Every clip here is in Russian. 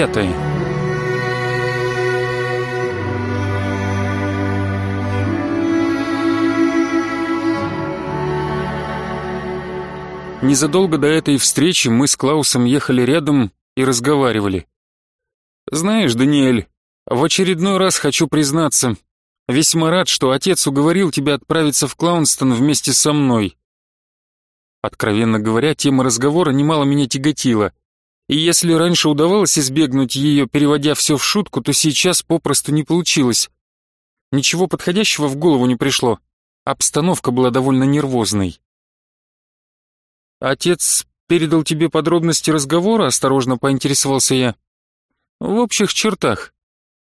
пятая. Незадолго до этой встречи мы с Клаусом ехали рядом и разговаривали. «Знаешь, Даниэль, в очередной раз хочу признаться, весьма рад, что отец уговорил тебя отправиться в Клаунстон вместе со мной». Откровенно говоря, тема разговора немало меня тяготила, и если раньше удавалось избегнуть ее, переводя все в шутку, то сейчас попросту не получилось. Ничего подходящего в голову не пришло. Обстановка была довольно нервозной. «Отец передал тебе подробности разговора?» — осторожно поинтересовался я. «В общих чертах.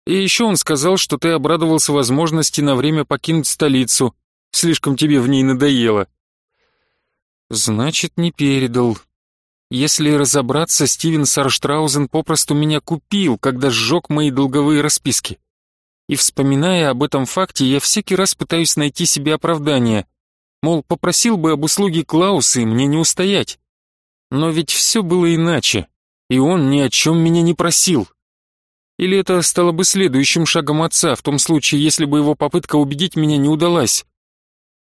И еще он сказал, что ты обрадовался возможности на время покинуть столицу. Слишком тебе в ней надоело». «Значит, не передал. Если разобраться, Стивен Сарштраузен попросту меня купил, когда сжег мои долговые расписки. И вспоминая об этом факте, я всякий раз пытаюсь найти себе оправдание. Мол, попросил бы об услуге Клауса, и мне не устоять. Но ведь все было иначе, и он ни о чем меня не просил. Или это стало бы следующим шагом отца, в том случае, если бы его попытка убедить меня не удалась.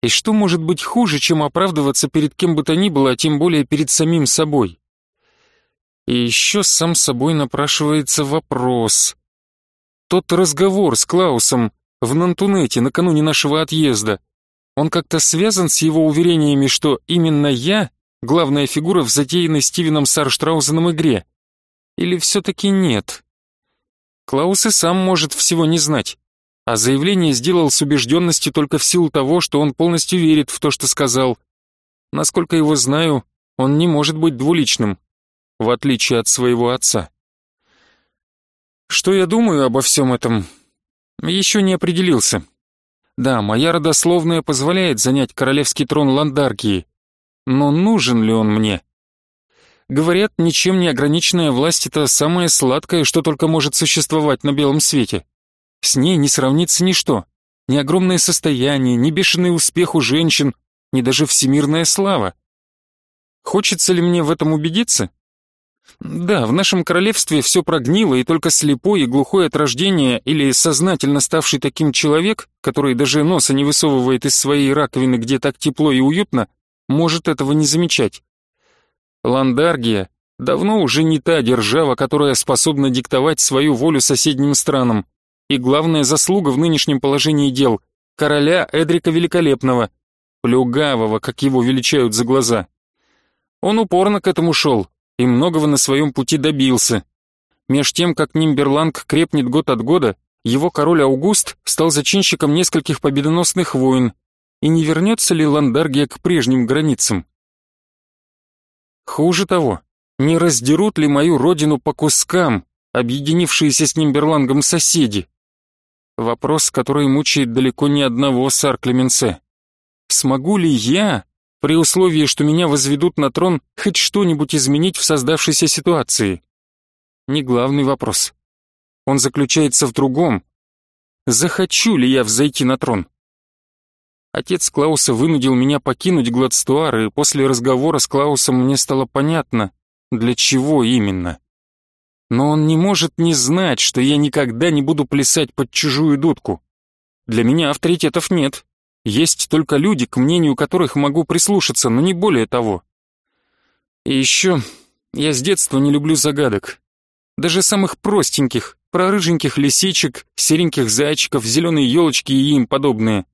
И что может быть хуже, чем оправдываться перед кем бы то ни было, а тем более перед самим собой? И еще сам собой напрашивается вопрос. Тот разговор с Клаусом в Нантунете накануне нашего отъезда, он как-то связан с его уверениями, что именно я — главная фигура в затеянной Стивеном Сарштраузеном игре? Или все-таки нет? Клаус и сам может всего не знать, а заявление сделал с убежденностью только в силу того, что он полностью верит в то, что сказал. Насколько его знаю, он не может быть двуличным, в отличие от своего отца. Что я думаю обо всем этом? Еще не определился. Да, моя родословная позволяет занять королевский трон Ландаркии, но нужен ли он мне? Говорят, ничем не ограниченная власть — это самое сладкое, что только может существовать на белом свете. С ней не сравнится ничто. Ни огромное состояние, ни бешеный успех у женщин, ни даже всемирная слава. Хочется ли мне в этом убедиться? Да, в нашем королевстве все прогнило, и только слепой и глухой от рождения или сознательно ставший таким человек, который даже носа не высовывает из своей раковины, где так тепло и уютно, может этого не замечать. Ландаргия давно уже не та держава, которая способна диктовать свою волю соседним странам. И главная заслуга в нынешнем положении дел — короля Эдрика Великолепного, плюгавого, как его величают за глаза. Он упорно к этому шел, и многого на своем пути добился. Меж тем, как Нимберланг крепнет год от года, его король Аугуст стал зачинщиком нескольких победоносных войн, и не вернется ли Ландаргия к прежним границам? Хуже того, не раздерут ли мою родину по кускам, объединившиеся с Нимберлангом соседи? Вопрос, который мучает далеко не одного сар Клеменсе. Смогу ли я при условии, что меня возведут на трон, хоть что-нибудь изменить в создавшейся ситуации? Не главный вопрос. Он заключается в другом. Захочу ли я взойти на трон? Отец Клауса вынудил меня покинуть Гладстуар, и после разговора с Клаусом мне стало понятно, для чего именно. Но он не может не знать, что я никогда не буду плясать под чужую дудку. Для меня авторитетов нет, есть только люди, к мнению которых могу прислушаться, но не более того. И еще я с детства не люблю загадок. Даже самых простеньких, про рыженьких лисичек, сереньких зайчиков, зеленые елочки и им подобные.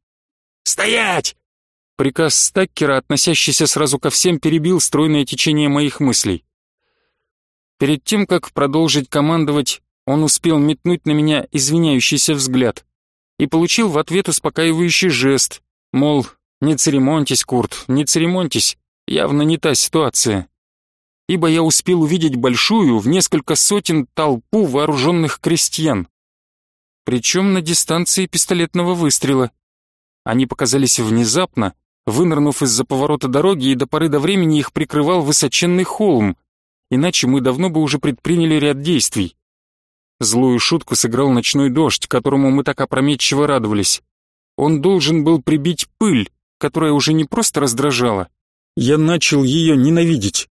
«Стоять!» Приказ Стаккера, относящийся сразу ко всем, перебил стройное течение моих мыслей. Перед тем, как продолжить командовать, он успел метнуть на меня извиняющийся взгляд и получил в ответ успокаивающий жест, мол, не церемоньтесь, Курт, не церемоньтесь, явно не та ситуация. Ибо я успел увидеть большую, в несколько сотен толпу вооруженных крестьян. Причем на дистанции пистолетного выстрела. Они показались внезапно, вынырнув из-за поворота дороги, и до поры до времени их прикрывал высоченный холм, иначе мы давно бы уже предприняли ряд действий. Злую шутку сыграл ночной дождь, которому мы так опрометчиво радовались. Он должен был прибить пыль, которая уже не просто раздражала. Я начал ее ненавидеть.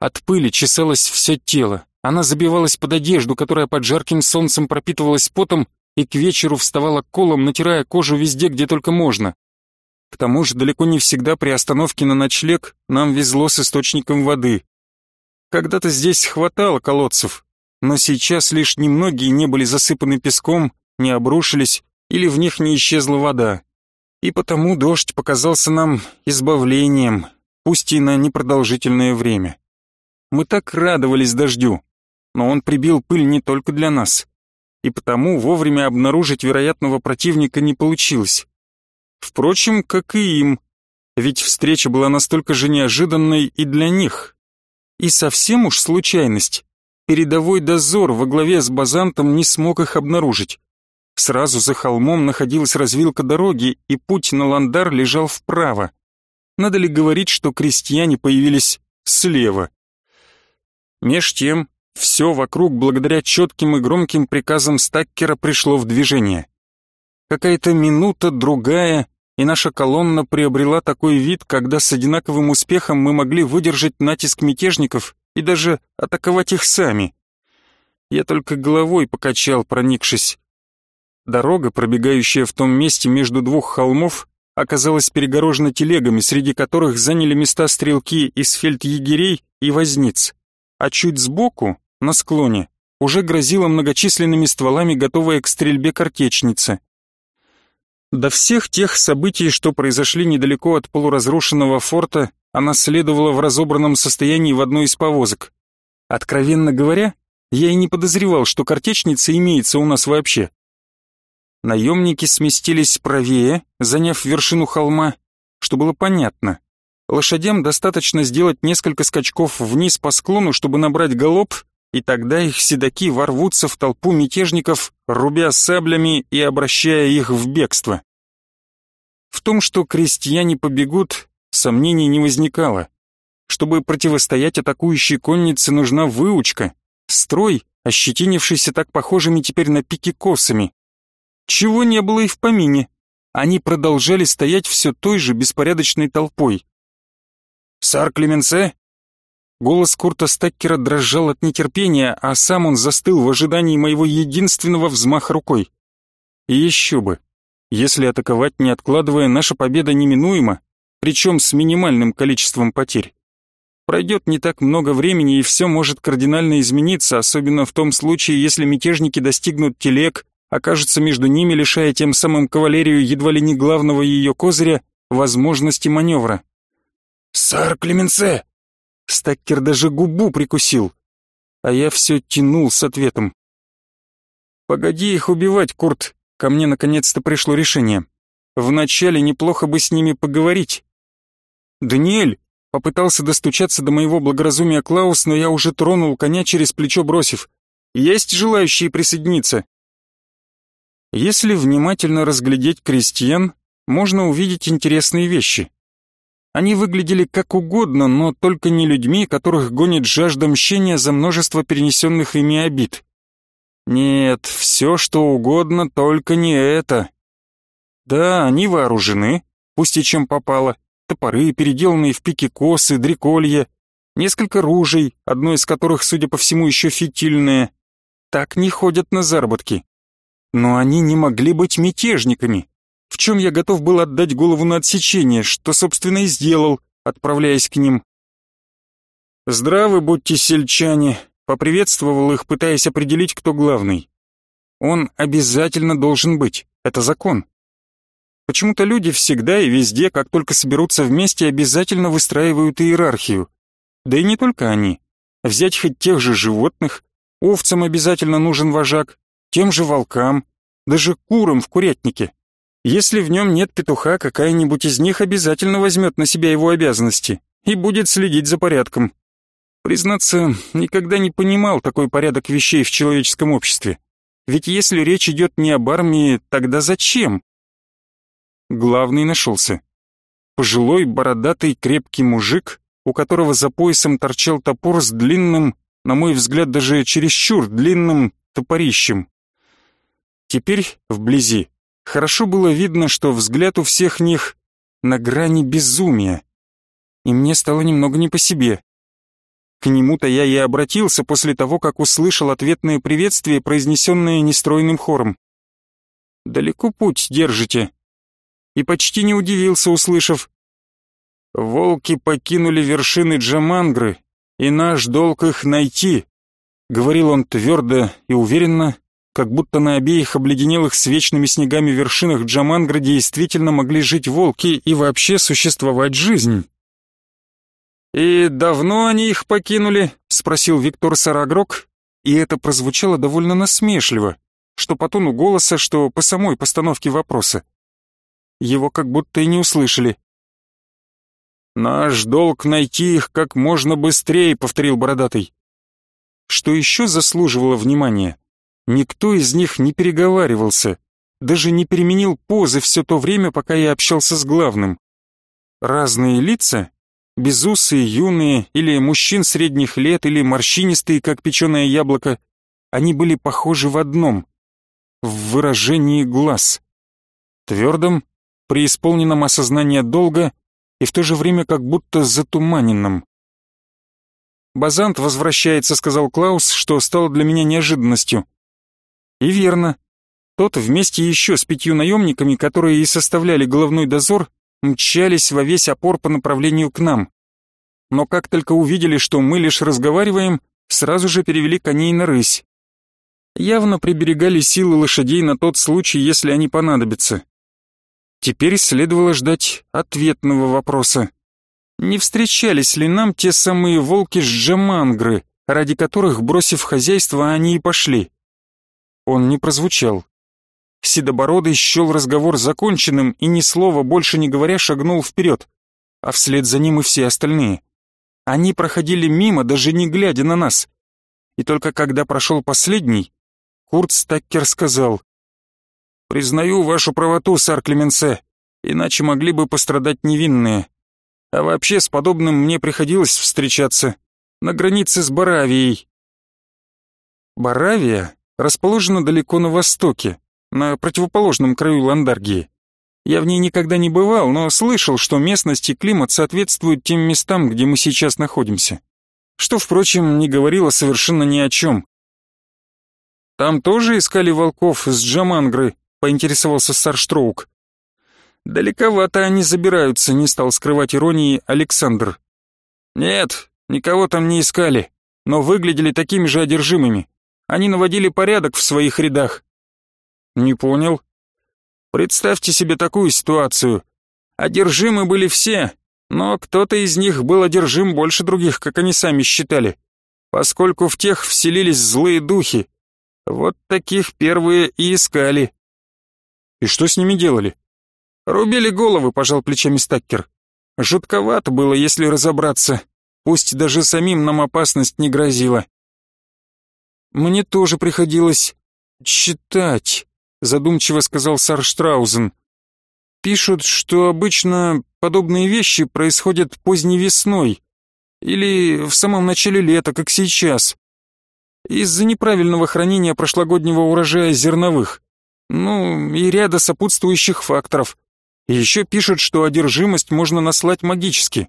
От пыли чесалось все тело, Она забивалась под одежду, которая под жарким солнцем пропитывалась потом и к вечеру вставала колом, натирая кожу везде, где только можно. К тому же далеко не всегда при остановке на ночлег нам везло с источником воды. Когда-то здесь хватало колодцев, но сейчас лишь немногие не были засыпаны песком, не обрушились или в них не исчезла вода. И потому дождь показался нам избавлением, пусть и на непродолжительное время. Мы так радовались дождю, но он прибил пыль не только для нас, и потому вовремя обнаружить вероятного противника не получилось. Впрочем, как и им, ведь встреча была настолько же неожиданной и для них. И совсем уж случайность. Передовой дозор во главе с Базантом не смог их обнаружить. Сразу за холмом находилась развилка дороги, и путь на Ландар лежал вправо. Надо ли говорить, что крестьяне появились слева? Меж тем, все вокруг благодаря четким и громким приказам Стаккера пришло в движение. Какая-то минута, другая, и наша колонна приобрела такой вид, когда с одинаковым успехом мы могли выдержать натиск мятежников и даже атаковать их сами. Я только головой покачал, проникшись. Дорога, пробегающая в том месте между двух холмов, оказалась перегорожена телегами, среди которых заняли места стрелки из фельдъегерей и возниц. А чуть сбоку, на склоне, уже грозила многочисленными стволами готовая к стрельбе картечница. До всех тех событий, что произошли недалеко от полуразрушенного форта, она следовала в разобранном состоянии в одной из повозок. Откровенно говоря, я и не подозревал, что картечница имеется у нас вообще. Наемники сместились правее, заняв вершину холма, что было понятно. Лошадям достаточно сделать несколько скачков вниз по склону, чтобы набрать галоп, и тогда их седаки ворвутся в толпу мятежников, рубя саблями и обращая их в бегство. В том, что крестьяне побегут, сомнений не возникало. Чтобы противостоять атакующей коннице, нужна выучка, строй, ощетинившийся так похожими теперь на пики косами. Чего не было и в помине. Они продолжали стоять все той же беспорядочной толпой. «Сар Клеменсе?» Голос Курта Стаккера дрожал от нетерпения, а сам он застыл в ожидании моего единственного взмаха рукой. И еще бы. Если атаковать не откладывая, наша победа неминуема, причем с минимальным количеством потерь. Пройдет не так много времени, и все может кардинально измениться, особенно в том случае, если мятежники достигнут телег, окажутся между ними, лишая тем самым кавалерию едва ли не главного ее козыря возможности маневра. «Сар Клеменсе!» Стаккер даже губу прикусил, а я все тянул с ответом. «Погоди их убивать, Курт!» Ко мне наконец-то пришло решение. Вначале неплохо бы с ними поговорить. «Даниэль!» Попытался достучаться до моего благоразумия Клаус, но я уже тронул коня через плечо, бросив. «Есть желающие присоединиться?» Если внимательно разглядеть крестьян, можно увидеть интересные вещи. Они выглядели как угодно, но только не людьми, которых гонит жажда мщения за множество перенесенных ими обид. Нет, все что угодно, только не это. Да, они вооружены, пусть и чем попало. Топоры, переделанные в пике косы, дреколья, несколько ружей, одно из которых, судя по всему, еще фитильное. Так не ходят на заработки. Но они не могли быть мятежниками, в чем я готов был отдать голову на отсечение, что, собственно, и сделал, отправляясь к ним. «Здравы будьте, сельчане», — поприветствовал их, пытаясь определить, кто главный. «Он обязательно должен быть, это закон». Почему-то люди всегда и везде, как только соберутся вместе, обязательно выстраивают иерархию. Да и не только они. Взять хоть тех же животных, овцам обязательно нужен вожак, тем же волкам, даже курам в курятнике. Если в нем нет петуха, какая-нибудь из них обязательно возьмет на себя его обязанности и будет следить за порядком. Признаться, никогда не понимал такой порядок вещей в человеческом обществе. Ведь если речь идет не об армии, тогда зачем? Главный нашелся. Пожилой, бородатый, крепкий мужик, у которого за поясом торчал топор с длинным, на мой взгляд, даже чересчур длинным топорищем. Теперь, вблизи, хорошо было видно, что взгляд у всех них на грани безумия. И мне стало немного не по себе. К нему-то я и обратился после того, как услышал ответное приветствие, произнесенное нестройным хором. «Далеко путь держите?» И почти не удивился, услышав. «Волки покинули вершины Джамангры, и наш долг их найти», — говорил он твердо и уверенно, как будто на обеих обледенелых с вечными снегами вершинах Джамангра действительно могли жить волки и вообще существовать жизнь. «И давно они их покинули?» — спросил Виктор Сарагрок, и это прозвучало довольно насмешливо, что по тону голоса, что по самой постановке вопроса. Его как будто и не услышали. «Наш долг найти их как можно быстрее», — повторил Бородатый. Что еще заслуживало внимания? Никто из них не переговаривался, даже не переменил позы все то время, пока я общался с главным. Разные лица, безусые, юные, или мужчин средних лет, или морщинистые, как печеное яблоко, они были похожи в одном — в выражении глаз. Твердом, преисполненном осознания долга и в то же время как будто затуманенном. «Базант возвращается», — сказал Клаус, что стало для меня неожиданностью. И верно. Тот вместе еще с пятью наемниками, которые и составляли головной дозор, мчались во весь опор по направлению к нам. Но как только увидели, что мы лишь разговариваем, сразу же перевели коней на рысь. Явно приберегали силы лошадей на тот случай, если они понадобятся. Теперь следовало ждать ответного вопроса. Не встречались ли нам те самые волки с Джамангры, ради которых, бросив хозяйство, они и пошли? Он не прозвучал. Седобородый счел разговор законченным и ни слова больше не говоря шагнул вперед, а вслед за ним и все остальные. Они проходили мимо, даже не глядя на нас. И только когда прошел последний, Курт Стаккер сказал, «Признаю вашу правоту, сар Клеменсе, иначе могли бы пострадать невинные. А вообще с подобным мне приходилось встречаться на границе с Баравией». Баравия расположена далеко на востоке, на противоположном краю Ландаргии. Я в ней никогда не бывал, но слышал, что местность и климат соответствуют тем местам, где мы сейчас находимся. Что, впрочем, не говорило совершенно ни о чем. «Там тоже искали волков с Джамангры?» — поинтересовался Сарштроук. «Далековато они забираются», — не стал скрывать иронии Александр. «Нет, никого там не искали, но выглядели такими же одержимыми. Они наводили порядок в своих рядах. Не понял. Представьте себе такую ситуацию. Одержимы были все, но кто-то из них был одержим больше других, как они сами считали, поскольку в тех вселились злые духи. Вот таких первые и искали. И что с ними делали? Рубили головы, пожал плечами Стаккер. Жутковато было, если разобраться. Пусть даже самим нам опасность не грозила. «Мне тоже приходилось читать», — задумчиво сказал Сарштраузен. «Пишут, что обычно подобные вещи происходят поздней весной или в самом начале лета, как сейчас, из-за неправильного хранения прошлогоднего урожая зерновых, ну и ряда сопутствующих факторов. Еще пишут, что одержимость можно наслать магически».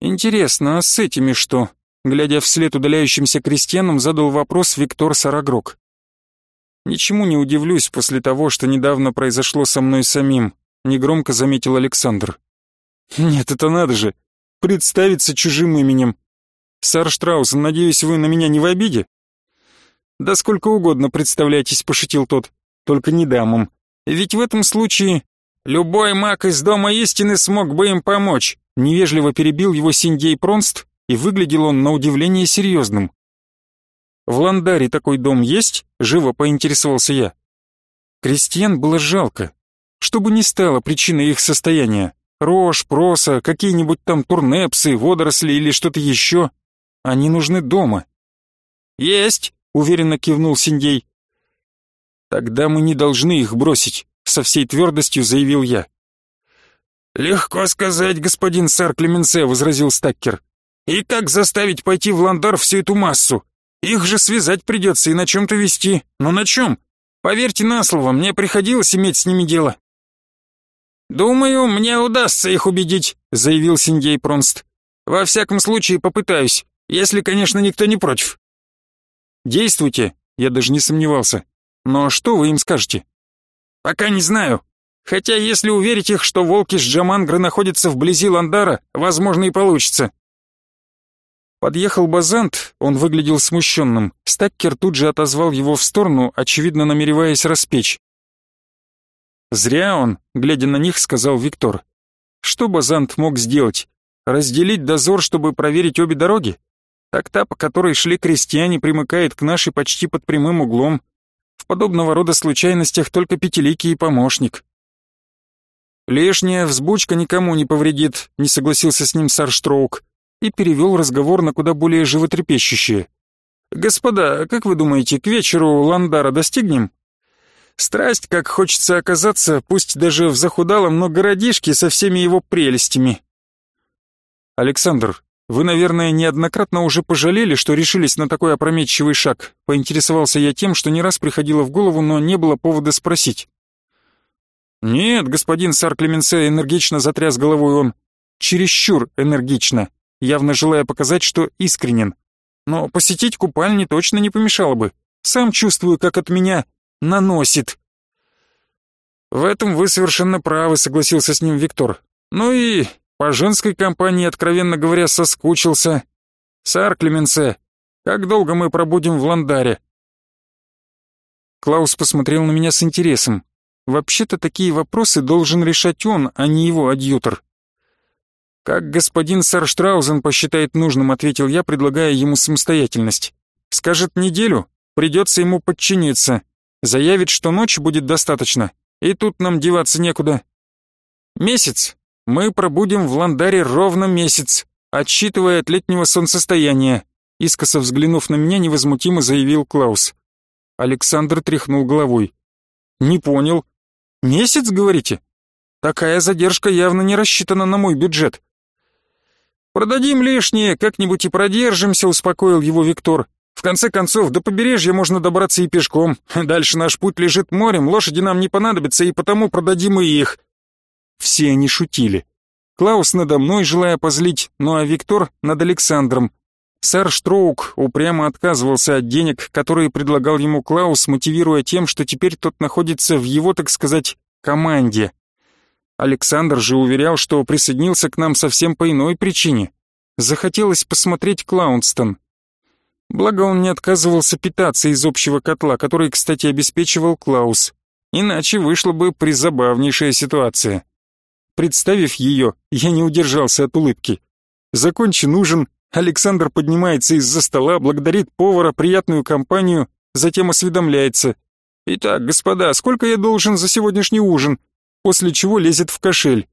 «Интересно, а с этими что?» Глядя вслед удаляющимся крестьянам, задал вопрос Виктор Сарагрок. «Ничему не удивлюсь после того, что недавно произошло со мной самим», негромко заметил Александр. «Нет, это надо же! Представиться чужим именем! Сар Штраус, надеюсь, вы на меня не в обиде?» «Да сколько угодно представляйтесь», — пошутил тот, — «только не дамам. Ведь в этом случае любой маг из Дома Истины смог бы им помочь», — невежливо перебил его Синдей Пронст, и выглядел он на удивление серьезным. «В Ландаре такой дом есть?» — живо поинтересовался я. Крестьян было жалко. Что бы ни стало причиной их состояния, рожь, проса, какие-нибудь там турнепсы, водоросли или что-то еще, они нужны дома. «Есть!» — уверенно кивнул Синдей. «Тогда мы не должны их бросить», — со всей твердостью заявил я. «Легко сказать, господин сэр Клеменсе», — возразил Стаккер. И как заставить пойти в Ландар всю эту массу? Их же связать придется и на чем-то вести. Но на чем? Поверьте на слово, мне приходилось иметь с ними дело. «Думаю, мне удастся их убедить», — заявил Синдей Пронст. Во всяком случае попытаюсь, если, конечно, никто не против». «Действуйте», я даже не сомневался. «Но что вы им скажете?» «Пока не знаю. Хотя, если уверить их, что волки с Джамангры находятся вблизи Ландара, возможно, и получится». Подъехал Базант, он выглядел смущенным. Стаккер тут же отозвал его в сторону, очевидно намереваясь распечь. «Зря он», — глядя на них, сказал Виктор. «Что Базант мог сделать? Разделить дозор, чтобы проверить обе дороги? Так та, по которой шли крестьяне, примыкает к нашей почти под прямым углом. В подобного рода случайностях только пятиликий помощник». «Лишняя взбучка никому не повредит», — не согласился с ним Сарштроук и перевел разговор на куда более животрепещущее. «Господа, как вы думаете, к вечеру Ландара достигнем?» Страсть, как хочется оказаться, пусть даже в захудалом, но городишке со всеми его прелестями. Александр, вы, наверное, неоднократно уже пожалели, что решились на такой опрометчивый шаг. Поинтересовался я тем, что не раз приходило в голову, но не было повода спросить. Нет, господин Сар Клеменсе энергично затряс головой он. Чересчур энергично явно желая показать, что искренен. Но посетить купальни точно не помешало бы. Сам чувствую, как от меня наносит. В этом вы совершенно правы, согласился с ним Виктор. Ну и по женской компании, откровенно говоря, соскучился. Сар Клеменсе, как долго мы пробудем в Ландаре? Клаус посмотрел на меня с интересом. Вообще-то такие вопросы должен решать он, а не его адъютор. «Как господин Сарштраузен посчитает нужным», — ответил я, предлагая ему самостоятельность. «Скажет неделю, придется ему подчиниться. Заявит, что ночи будет достаточно, и тут нам деваться некуда. Месяц. Мы пробудем в Ландаре ровно месяц, отсчитывая от летнего солнцестояния», — искоса взглянув на меня, невозмутимо заявил Клаус. Александр тряхнул головой. «Не понял. Месяц, говорите? Такая задержка явно не рассчитана на мой бюджет. «Продадим лишнее, как-нибудь и продержимся», — успокоил его Виктор. «В конце концов, до побережья можно добраться и пешком. Дальше наш путь лежит морем, лошади нам не понадобятся, и потому продадим и их». Все они шутили. Клаус надо мной, желая позлить, ну а Виктор над Александром. Сэр Штроук упрямо отказывался от денег, которые предлагал ему Клаус, мотивируя тем, что теперь тот находится в его, так сказать, команде. Александр же уверял, что присоединился к нам совсем по иной причине. Захотелось посмотреть Клаунстон. Благо он не отказывался питаться из общего котла, который, кстати, обеспечивал Клаус. Иначе вышла бы призабавнейшая ситуация. Представив ее, я не удержался от улыбки. Закончен ужин, Александр поднимается из-за стола, благодарит повара, приятную компанию, затем осведомляется. «Итак, господа, сколько я должен за сегодняшний ужин?» После чего лезет в кошель.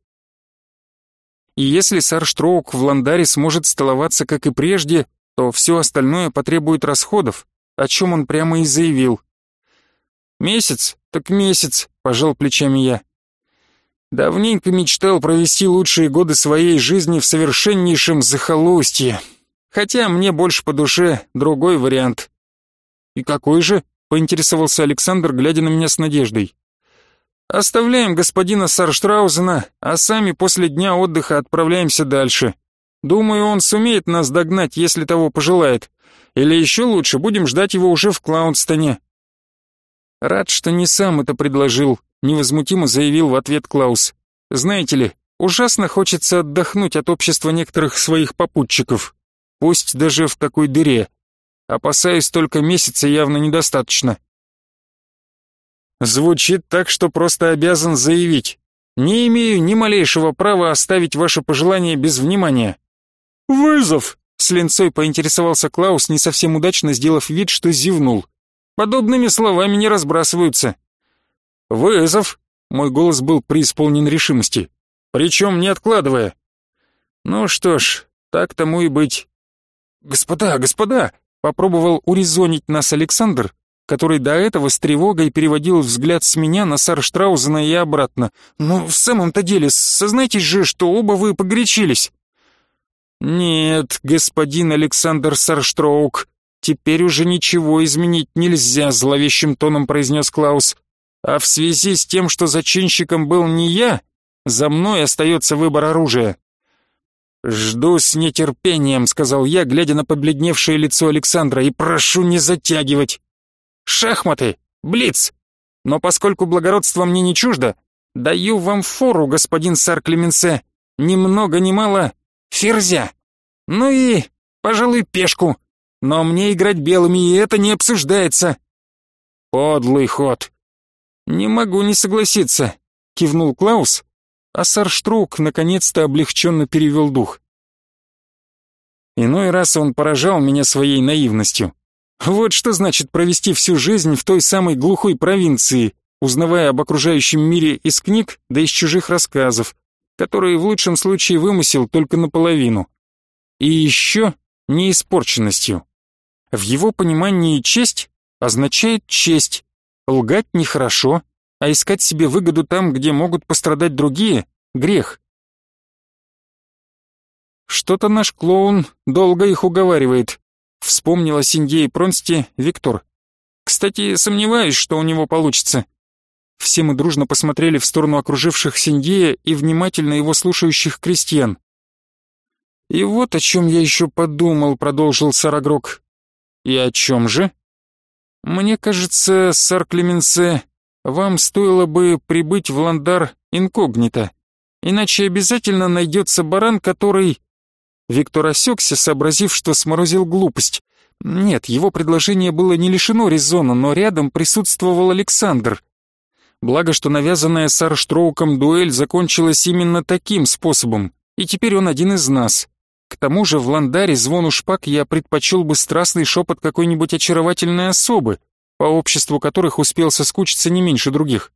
И если Сарштроук в Ландаре сможет столоваться, как и прежде, то все остальное потребует расходов, о чем он прямо и заявил. «Месяц? Так месяц», — пожал плечами я. Давненько мечтал провести лучшие годы своей жизни в совершеннейшем захолустье. Хотя мне больше по душе другой вариант. «И какой же?» — поинтересовался Александр, глядя на меня с надеждой. Оставляем господина Сарштраузена, а сами после дня отдыха отправляемся дальше. Думаю, он сумеет нас догнать, если того пожелает. Или еще лучше, будем ждать его уже в Клаунстоне. Рад, что не сам это предложил, невозмутимо заявил в ответ Клаус. Знаете ли, ужасно хочется отдохнуть от общества некоторых своих попутчиков. Пусть даже в такой дыре. Опасаюсь, только месяца явно недостаточно. Звучит так, что просто обязан заявить. Не имею ни малейшего права оставить ваше пожелание без внимания. Вызов! С линцой поинтересовался Клаус, не совсем удачно сделав вид, что зевнул. Подобными словами не разбрасываются. Вызов! Мой голос был преисполнен решимости. Причем не откладывая. Ну что ж, так тому и быть. Господа, господа! Попробовал урезонить нас Александр, который до этого с тревогой переводил взгляд с меня на Сарштраузена и обратно. «Ну, в самом-то деле, сознайтесь же, что оба вы погорячились». «Нет, господин Александр Сарштроук, теперь уже ничего изменить нельзя», — зловещим тоном произнес Клаус. «А в связи с тем, что зачинщиком был не я, за мной остается выбор оружия». «Жду с нетерпением», — сказал я, глядя на побледневшее лицо Александра, «и прошу не затягивать. Шахматы! Блиц! Но поскольку благородство мне не чуждо, даю вам фору, господин сар Клеменсе, ни много ни мало ферзя. Ну и, пожалуй, пешку. Но мне играть белыми, и это не обсуждается». «Подлый ход». «Не могу не согласиться», — кивнул Клаус, а Сарштрук наконец-то облегченно перевел дух. Иной раз он поражал меня своей наивностью. Вот что значит провести всю жизнь в той самой глухой провинции, узнавая об окружающем мире из книг да из чужих рассказов, которые в лучшем случае вымысел только наполовину. И еще неиспорченностью. В его понимании честь означает честь. Лгать нехорошо, а искать себе выгоду там, где могут пострадать другие — грех. Что-то наш клоун долго их уговаривает. Вспомнила Синье и Пронсти Виктор. Кстати, сомневаюсь, что у него получится. Все мы дружно посмотрели в сторону окруживших Синдея и внимательно его слушающих крестьян. «И вот о чем я еще подумал», — продолжил Сарагрок. «И о чем же?» «Мне кажется, сар Клеменсе, вам стоило бы прибыть в Ландар инкогнито, иначе обязательно найдется баран, который...» Виктор осекся, сообразив, что сморозил глупость. Нет, его предложение было не лишено резона, но рядом присутствовал Александр. Благо, что навязанная Сарштроуком дуэль закончилась именно таким способом, и теперь он один из нас. К тому же в ландаре звону шпаг я предпочел бы страстный шепот какой-нибудь очаровательной особы, по обществу которых успел соскучиться не меньше других.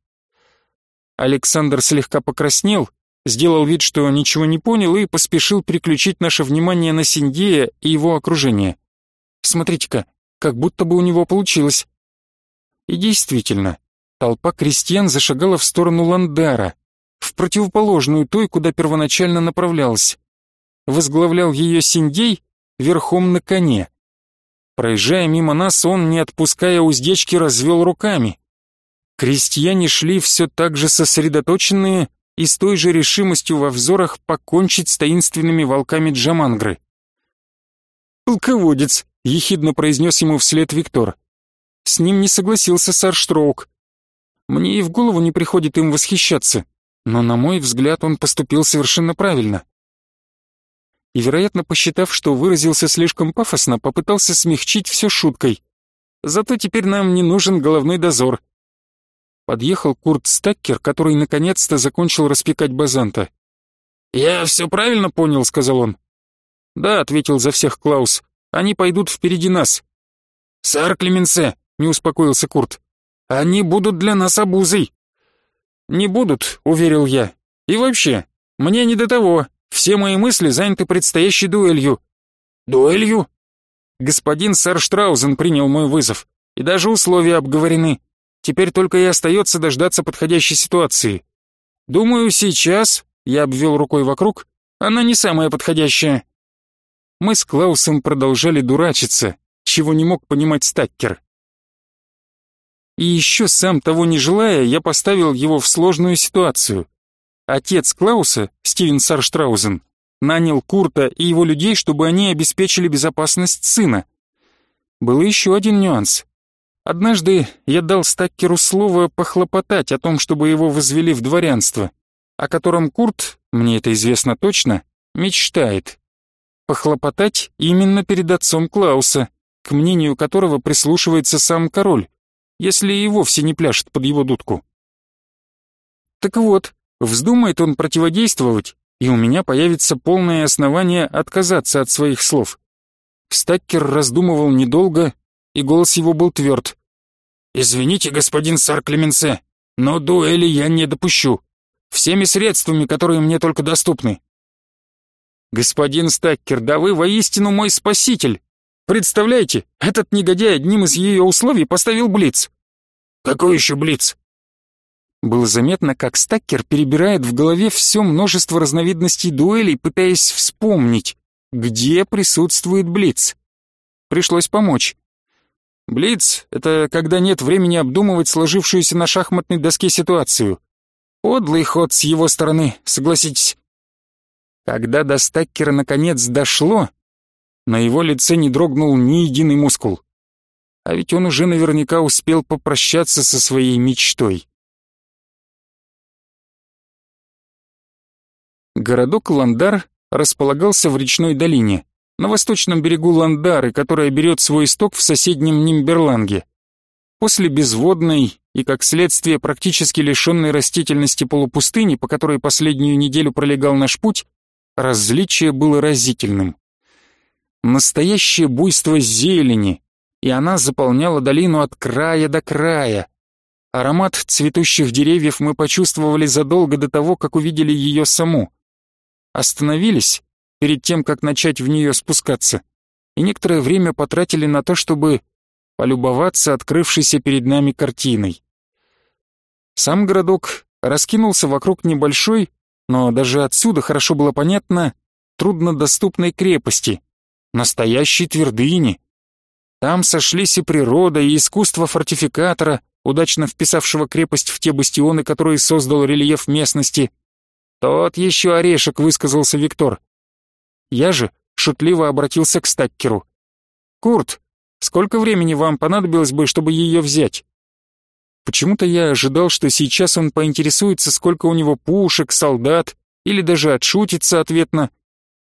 Александр слегка покраснел, сделал вид, что ничего не понял и поспешил переключить наше внимание на Синдея и его окружение. Смотрите-ка, как будто бы у него получилось. И действительно, толпа крестьян зашагала в сторону Ландара, в противоположную той, куда первоначально направлялась возглавлял ее Синдей верхом на коне. Проезжая мимо нас, он, не отпуская уздечки, развел руками. Крестьяне шли все так же сосредоточенные и с той же решимостью во взорах покончить с таинственными волками Джамангры. «Полководец», — ехидно произнес ему вслед Виктор. С ним не согласился Сарштроук. Мне и в голову не приходит им восхищаться, но, на мой взгляд, он поступил совершенно правильно и, вероятно, посчитав, что выразился слишком пафосно, попытался смягчить все шуткой. Зато теперь нам не нужен головной дозор. Подъехал Курт Стаккер, который наконец-то закончил распекать базанта. «Я все правильно понял», — сказал он. «Да», — ответил за всех Клаус, — «они пойдут впереди нас». «Сэр Клеменсе», — не успокоился Курт, — «они будут для нас обузой». «Не будут», — уверил я. «И вообще, мне не до того, все мои мысли заняты предстоящей дуэлью». «Дуэлью?» Господин сэр Штраузен принял мой вызов, и даже условия обговорены. Теперь только и остается дождаться подходящей ситуации. Думаю, сейчас, я обвел рукой вокруг, она не самая подходящая. Мы с Клаусом продолжали дурачиться, чего не мог понимать Стаккер. И еще сам того не желая, я поставил его в сложную ситуацию. Отец Клауса, Стивен Сарштраузен, нанял Курта и его людей, чтобы они обеспечили безопасность сына. Был еще один нюанс. Однажды я дал Стаккеру слово похлопотать о том, чтобы его возвели в дворянство, о котором Курт, мне это известно точно, мечтает. Похлопотать именно перед отцом Клауса, к мнению которого прислушивается сам король, если и вовсе не пляшет под его дудку. Так вот, Вздумает он противодействовать, и у меня появится полное основание отказаться от своих слов. Стаккер раздумывал недолго, и голос его был тверд. «Извините, господин сар Клеменсе, но дуэли я не допущу. Всеми средствами, которые мне только доступны». «Господин Стаккер, да вы воистину мой спаситель! Представляете, этот негодяй одним из ее условий поставил блиц». «Какой еще блиц?» Было заметно, как Стаккер перебирает в голове все множество разновидностей дуэлей, пытаясь вспомнить, где присутствует Блиц. Пришлось помочь. Блиц — это когда нет времени обдумывать сложившуюся на шахматной доске ситуацию. Подлый ход с его стороны, согласитесь. Когда до Стаккера наконец дошло, на его лице не дрогнул ни единый мускул. А ведь он уже наверняка успел попрощаться со своей мечтой. Городок Ландар располагался в речной долине, на восточном берегу Ландары, которая берет свой исток в соседнем Нимберланге. После безводной и, как следствие, практически лишенной растительности полупустыни, по которой последнюю неделю пролегал наш путь, различие было разительным. Настоящее буйство зелени, и она заполняла долину от края до края. Аромат цветущих деревьев мы почувствовали задолго до того, как увидели ее саму. Остановились перед тем, как начать в нее спускаться, и некоторое время потратили на то, чтобы полюбоваться открывшейся перед нами картиной. Сам городок раскинулся вокруг небольшой, но даже отсюда хорошо было понятно, труднодоступной крепости, настоящей твердыни. Там сошлись и природа, и искусство фортификатора, удачно вписавшего крепость в те бастионы, которые создал рельеф местности. «Тот еще орешек», — высказался Виктор. Я же шутливо обратился к Стаккеру. «Курт, сколько времени вам понадобилось бы, чтобы ее взять?» Почему-то я ожидал, что сейчас он поинтересуется, сколько у него пушек, солдат, или даже отшутится ответно.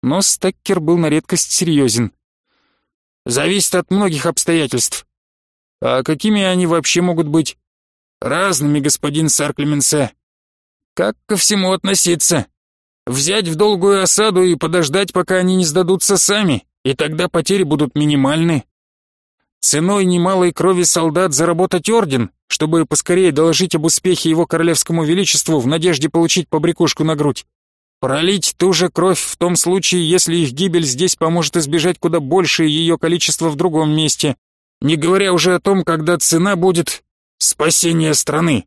Но Стаккер был на редкость серьезен. «Зависит от многих обстоятельств». «А какими они вообще могут быть?» «Разными, господин сэр Клеменсе». «Как ко всему относиться?» Взять в долгую осаду и подождать, пока они не сдадутся сами, и тогда потери будут минимальны. Ценой немалой крови солдат заработать орден, чтобы поскорее доложить об успехе его королевскому величеству в надежде получить побрякушку на грудь. Пролить ту же кровь в том случае, если их гибель здесь поможет избежать куда большее ее количество в другом месте, не говоря уже о том, когда цена будет спасение страны.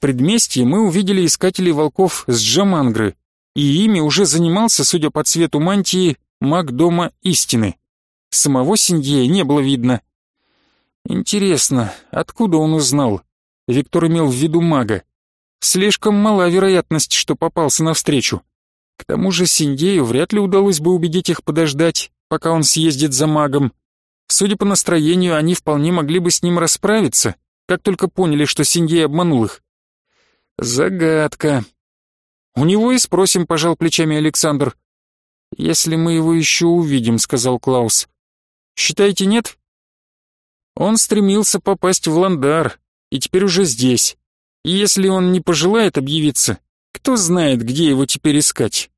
Предместье мы увидели искателей волков с Джамангры, и ими уже занимался, судя по цвету мантии, маг дома истины. Самого Синдея не было видно. Интересно, откуда он узнал? Виктор имел в виду мага. Слишком мала вероятность, что попался навстречу. К тому же Синдею вряд ли удалось бы убедить их подождать, пока он съездит за магом. Судя по настроению, они вполне могли бы с ним расправиться, как только поняли, что Синдей обманул их. Загадка. У него и спросим, пожал плечами Александр. Если мы его еще увидим, сказал Клаус. Считаете, нет? Он стремился попасть в Ландар, и теперь уже здесь. И если он не пожелает объявиться, кто знает, где его теперь искать.